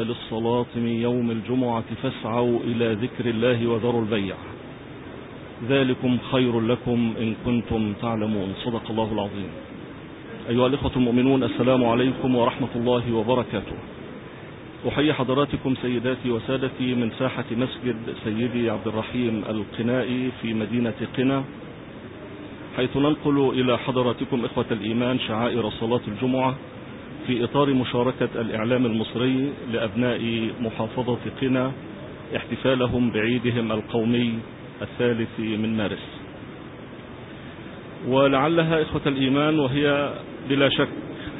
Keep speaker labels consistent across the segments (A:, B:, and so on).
A: للصلاة من يوم الجمعة فاسعوا إلى ذكر الله وذروا البيع. ذلكم خير لكم إن كنتم تعلمون. صدق الله العظيم. أيها الإخوة المؤمنون السلام عليكم ورحمة الله وبركاته. أحيي حضراتكم سيداتي وسادتي من ساحة مسجد سيدي عبد الرحيم القنائي في مدينة قنا. حيث ننقل إلى حضراتكم إخوة الإيمان شعائر صلاة الجمعة. في إطار مشاركة الإعلام المصري لأبناء محافظة قنا احتفالهم بعيدهم القومي الثالث من مارس. ولعلها إخوة الإيمان وهي بلا شك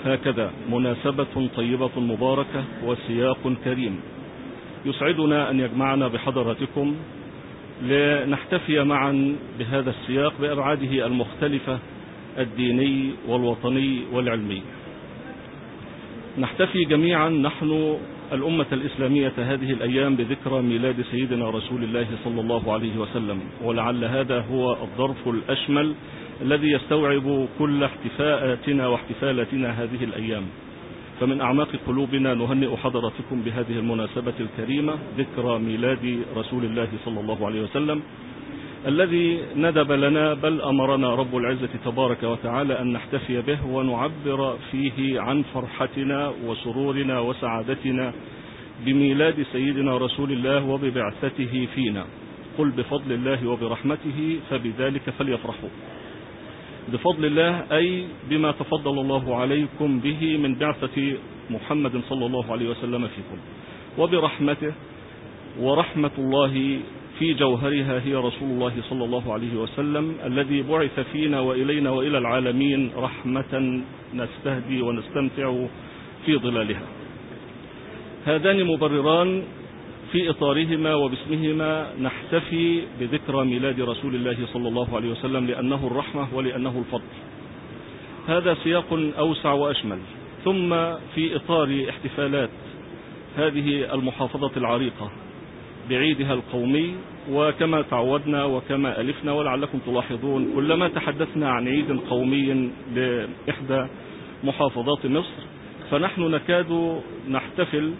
A: هكذا مناسبة طيبة مباركة وسياق كريم. يسعدنا أن يجمعنا بحضراتكم لنحتفي معا بهذا السياق بأبعاده المختلفة الديني والوطني والعلمي. نحتفي جميعا نحن الأمة الإسلامية هذه الأيام بذكرى ميلاد سيدنا رسول الله صلى الله عليه وسلم. ولعل هذا هو الظرف الأشمل الذي يستوعب كل احتفاءاتنا واحتفالاتنا هذه الأيام. فمن أعماق قلوبنا نهنئ حضراتكم بهذه المناسبة الكريمة ذكرى ميلاد رسول الله صلى الله عليه وسلم. الذي ندب لنا بل أمرنا رب العزة تبارك وتعالى أن نحتفي به ونعبر فيه عن فرحتنا وسرورنا وسعادتنا بميلاد سيدنا رسول الله وببعثته فينا. قل بفضل الله وبرحمته فبذلك فليفرحوا. بفضل الله أي بما تفضل الله عليكم به من بعثة محمد صلى الله عليه وسلم فيكم. وبرحمته ورحمة الله في جوهرها هي رسول الله صلى الله عليه وسلم الذي بعث فينا وإلينا وإلى العالمين رحمة نستهدي ونستمتع في ظلالها. هذان مبرران في إطارهما وباسمهما نحتفي بذكرى ميلاد رسول الله صلى الله عليه وسلم لأنه الرحمة ولأنه الفضل. هذا سياق أوسع وأشمل. ثم في إطار احتفالات هذه المحافظة العريقة بعيدها القومي وكما تعودنا وكما ألفنا ولعلكم تلاحظون كلما تحدثنا عن عيد قومي لإحدى محافظات مصر فنحن نكاد نحتفل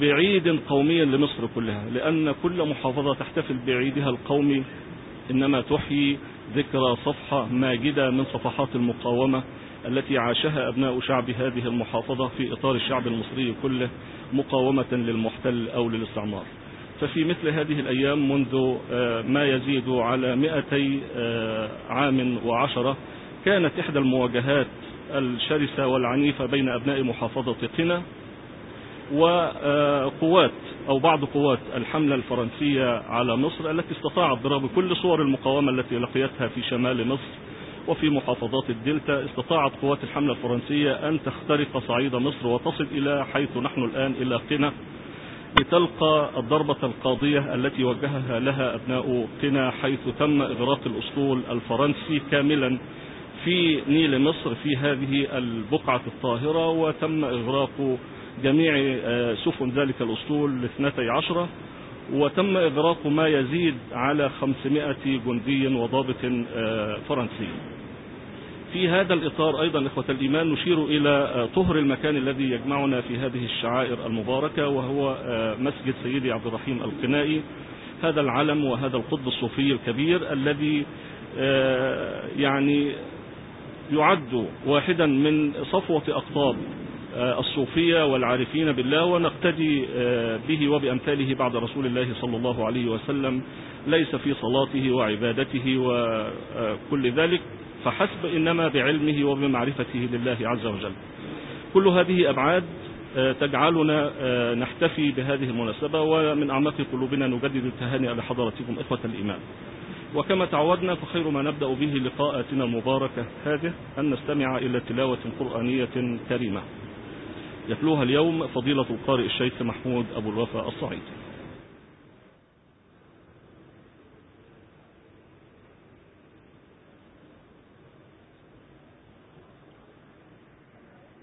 A: بعيد قومي لمصر كلها لأن كل محافظة تحتفل بعيدها القومي إنما تحيي ذكرى صفحة ماجدة من صفحات المقاومة التي عاشها أبناء شعب هذه المحافظة في إطار الشعب المصري كله مقاومة للمحتل أو للاستعمار. ففي مثل هذه الأيام منذ ما يزيد على مئتي عام وعشرة كانت إحدى المواجهات الشرسة والعنيفة بين أبناء محافظة قنا وقوات أو بعض قوات الحملة الفرنسية على مصر التي استطاعت ضرب كل صور المقاومة التي لقيتها في شمال مصر وفي محافظات الدلتا. استطاعت قوات الحملة الفرنسية أن تخترق صعيد مصر وتصل إلى حيث نحن الآن إلى قنا. لتلقى الضربة القاضية التي وجهها لها أبناء قنا حيث تم إغراق الأسطول الفرنسي كاملا في نيل مصر في هذه البقعة الطاهرة وتم إغراق جميع سفن ذلك الأسطول لاثنتي عشرة وتم إغراق ما يزيد على خمسمائة جندي وضابط فرنسي. في هذا الإطار أيضا إخوة الإيمان نشير إلى طهر المكان الذي يجمعنا في هذه الشعائر المباركة وهو مسجد سيدي عبد الرحيم القنائي هذا العلم وهذا القطب الصوفي الكبير الذي يعني يعد واحدا من صفوة أقطاب الصوفية والعارفين بالله ونقتدي به وبأمثاله بعد رسول الله صلى الله عليه وسلم ليس في صلاته وعبادته وكل ذلك. فحسب إنما بعلمه وبمعرفته لله عز وجل. كل هذه أبعاد تجعلنا نحتفي بهذه المناسبة ومن أعماق قلوبنا نجدد التهاني لحضراتكم إخوة الإيمان. وكما تعودنا فخير ما نبدأ به لقاءاتنا المباركة هذه أن نستمع إلى تلاوة قرآنية كريمة. يتلوها اليوم فضيلة القارئ الشيخ محمود أبو الوفا الصعيدي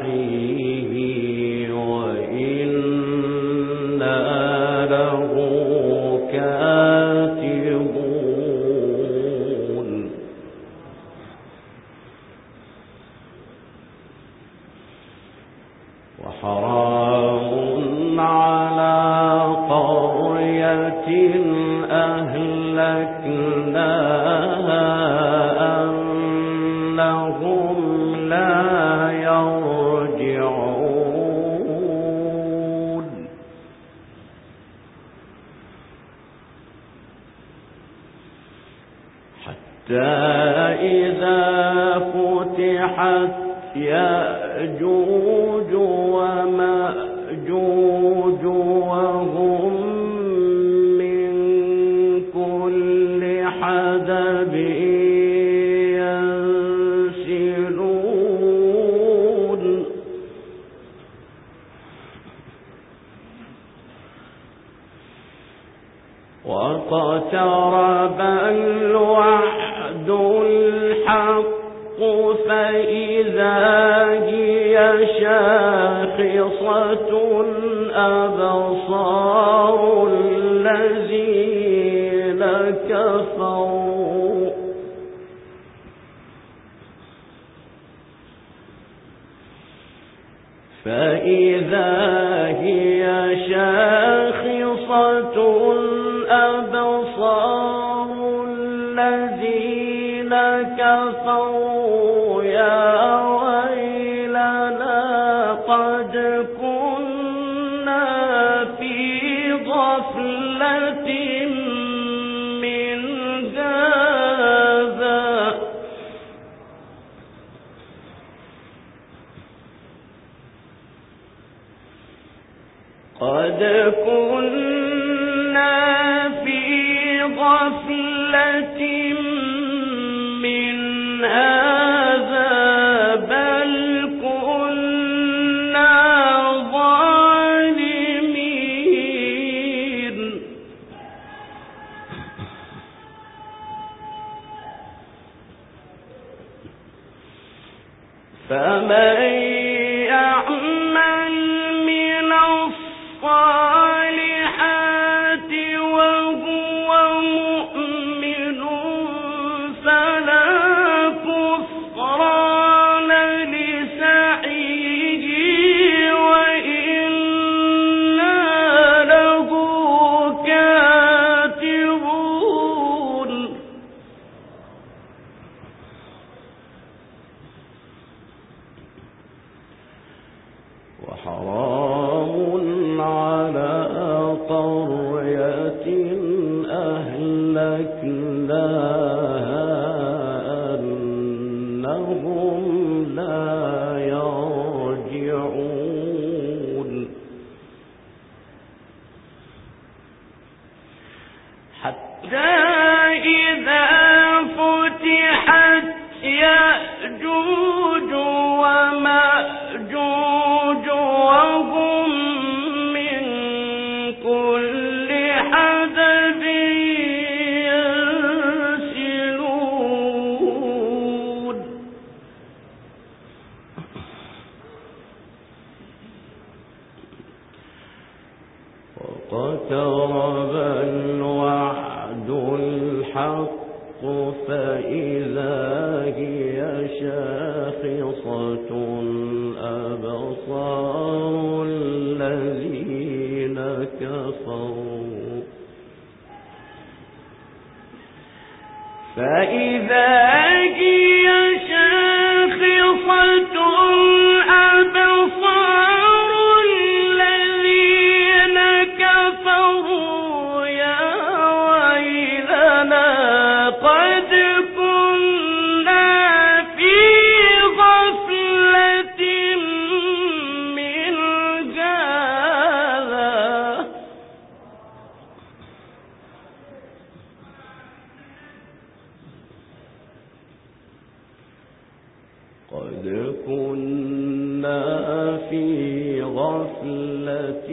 B: الرقيب عذاب قد اقترب الوعد الحق فإذا هي شاخصة أبصار الذين كفروا. فإذا قد كنا في غفلة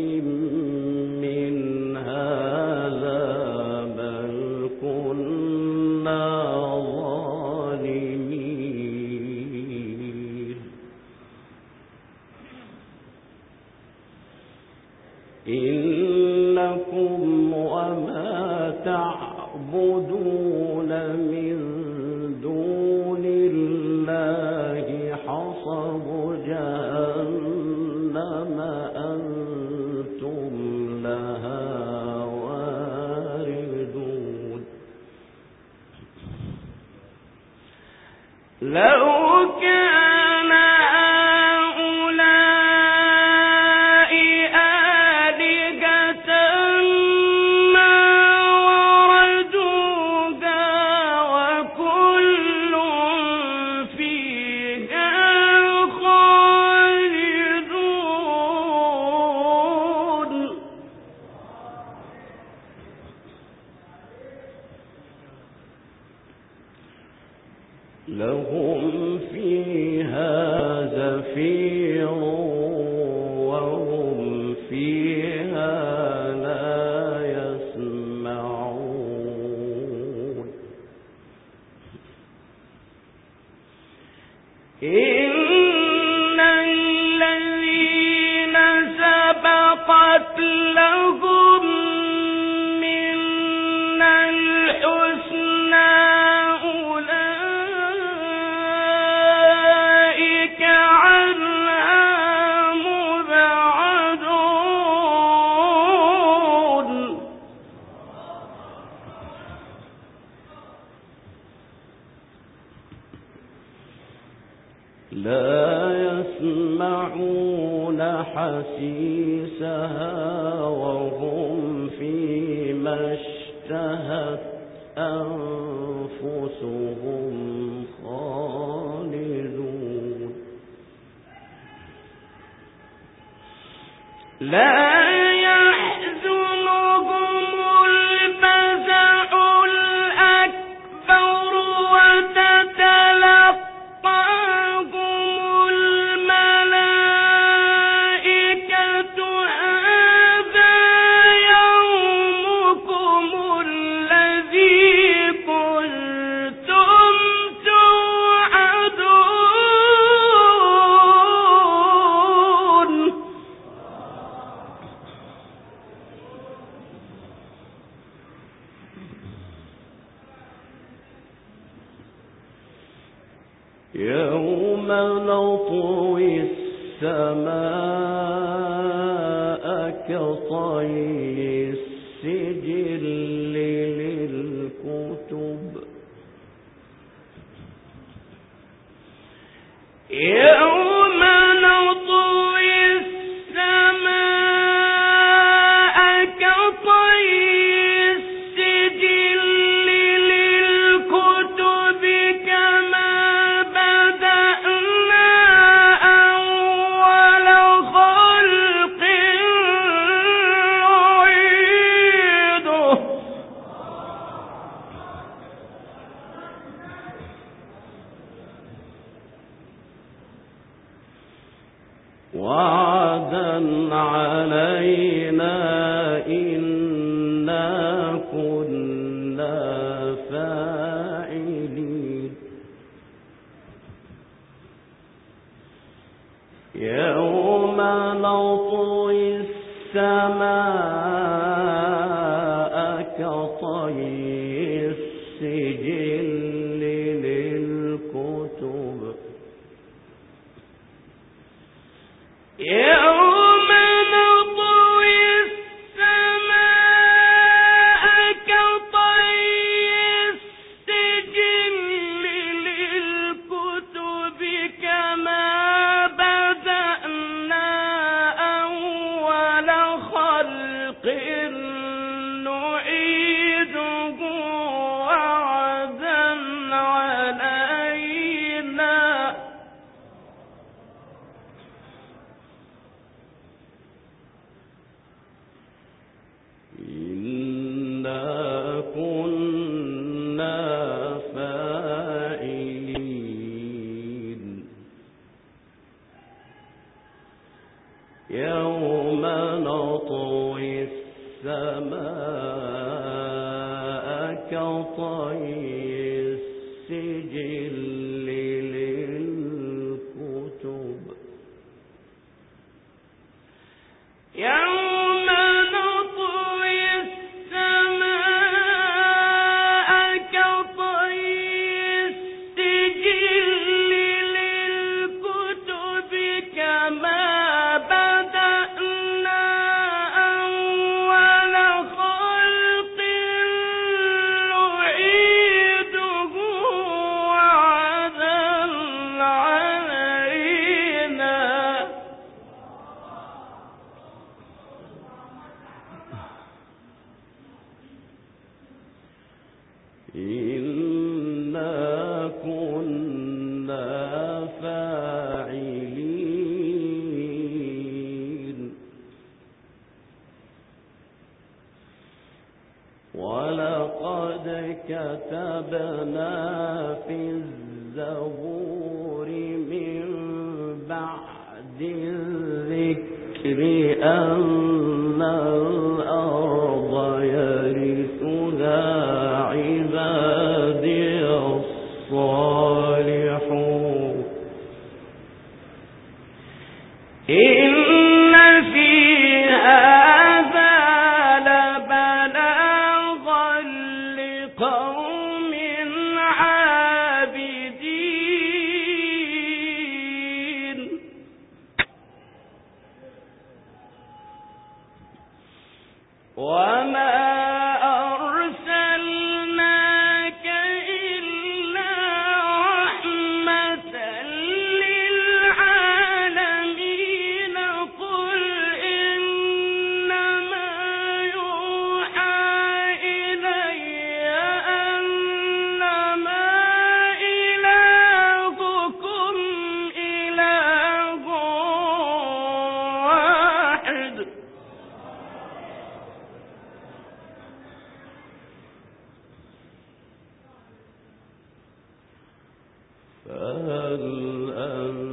B: وعدا علينا إنا كنا فاعلين. يوم نطوي السماء فهل أنتم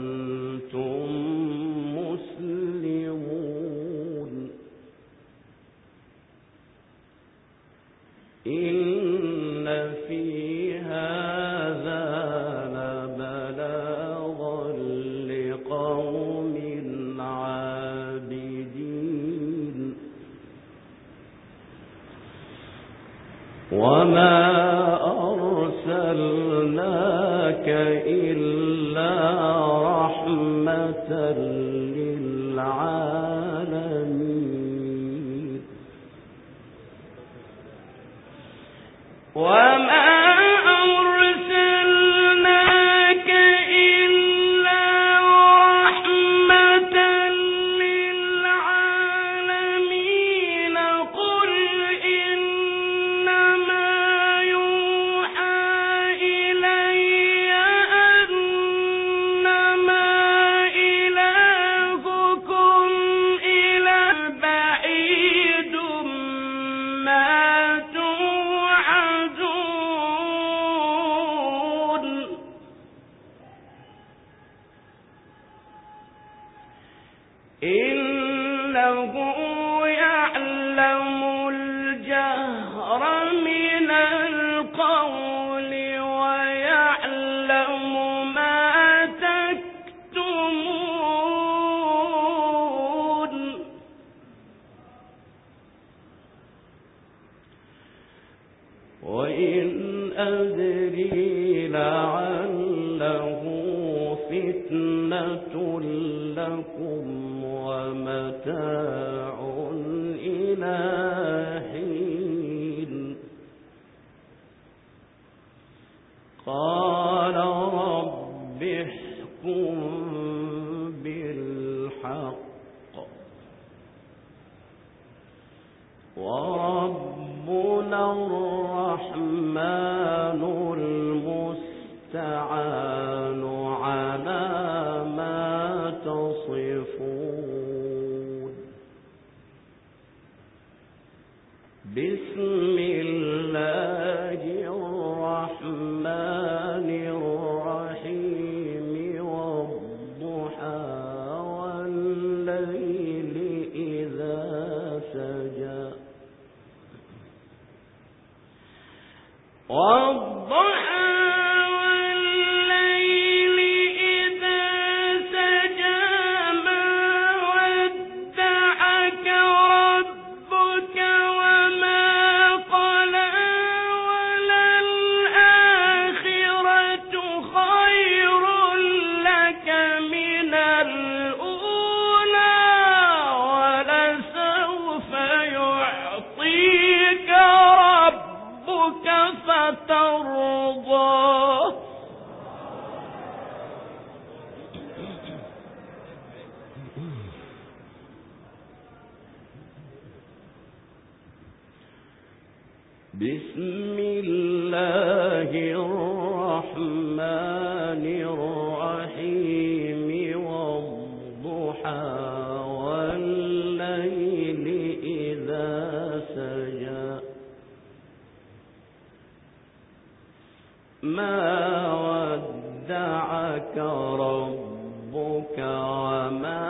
B: ودعك ربك وما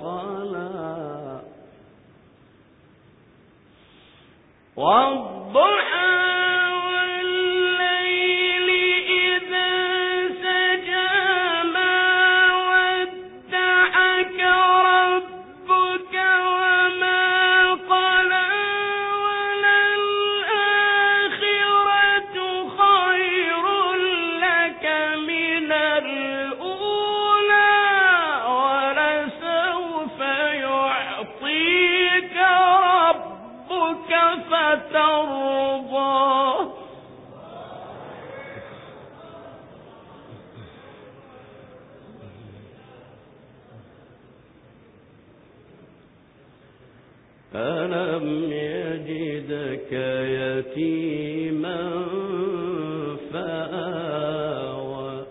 B: قلى. يتيما فآوى.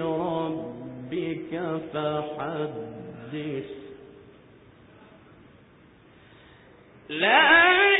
B: ربك فحدث. لا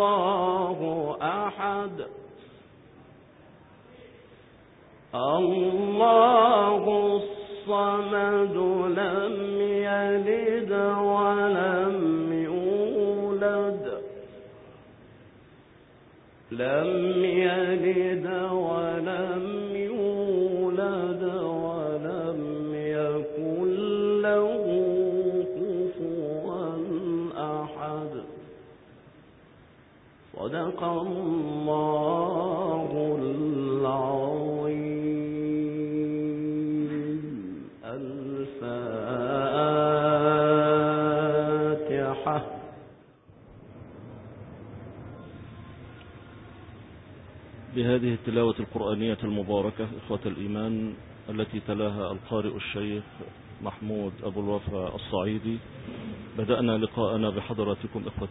B: الله أحد. الله الصمد لم يلد ولم يولد. لم يلد صدق الله العظيم. الفاتحة.
A: بهذه التلاوة القرآنية المباركة إخوة الإيمان التي تلاها القارئ الشيخ محمود أبو الوفا الصعيدي بدأنا لقاءنا بحضراتكم إخوة